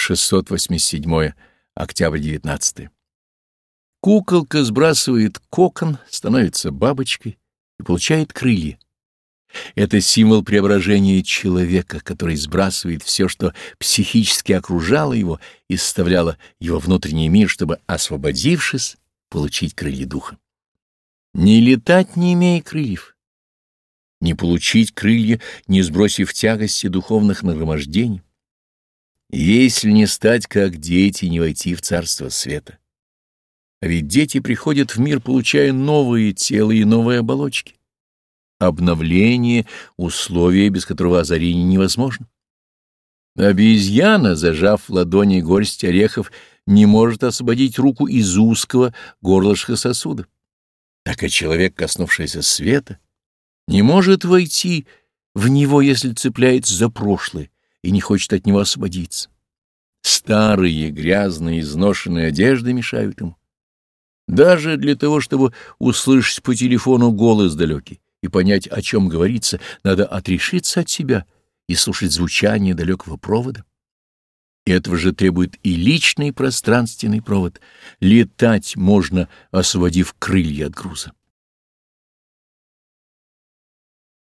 687 октябрь 19 Куколка сбрасывает кокон, становится бабочкой и получает крылья. Это символ преображения человека, который сбрасывает все, что психически окружало его и составляло его внутренний мир, чтобы, освободившись, получить крылья духа. Не летать, не имея крыльев, не получить крылья, не сбросив тягости духовных нагромождений, если не стать как дети, не войти в царство света. А ведь дети приходят в мир, получая новые тела и новые оболочки. Обновление — условие, без которого озарение невозможно. Обезьяна, зажав в ладони горсть орехов, не может освободить руку из узкого горлышка сосуда. Так и человек, коснувшийся света, не может войти в него, если цепляется за прошлое и не хочет от него освободиться. Старые, грязные, изношенные одежды мешают ему. Даже для того, чтобы услышать по телефону голос далекий и понять, о чем говорится, надо отрешиться от себя и слушать звучание далекого провода. Этого же требует и личный пространственный провод. Летать можно, освободив крылья от груза.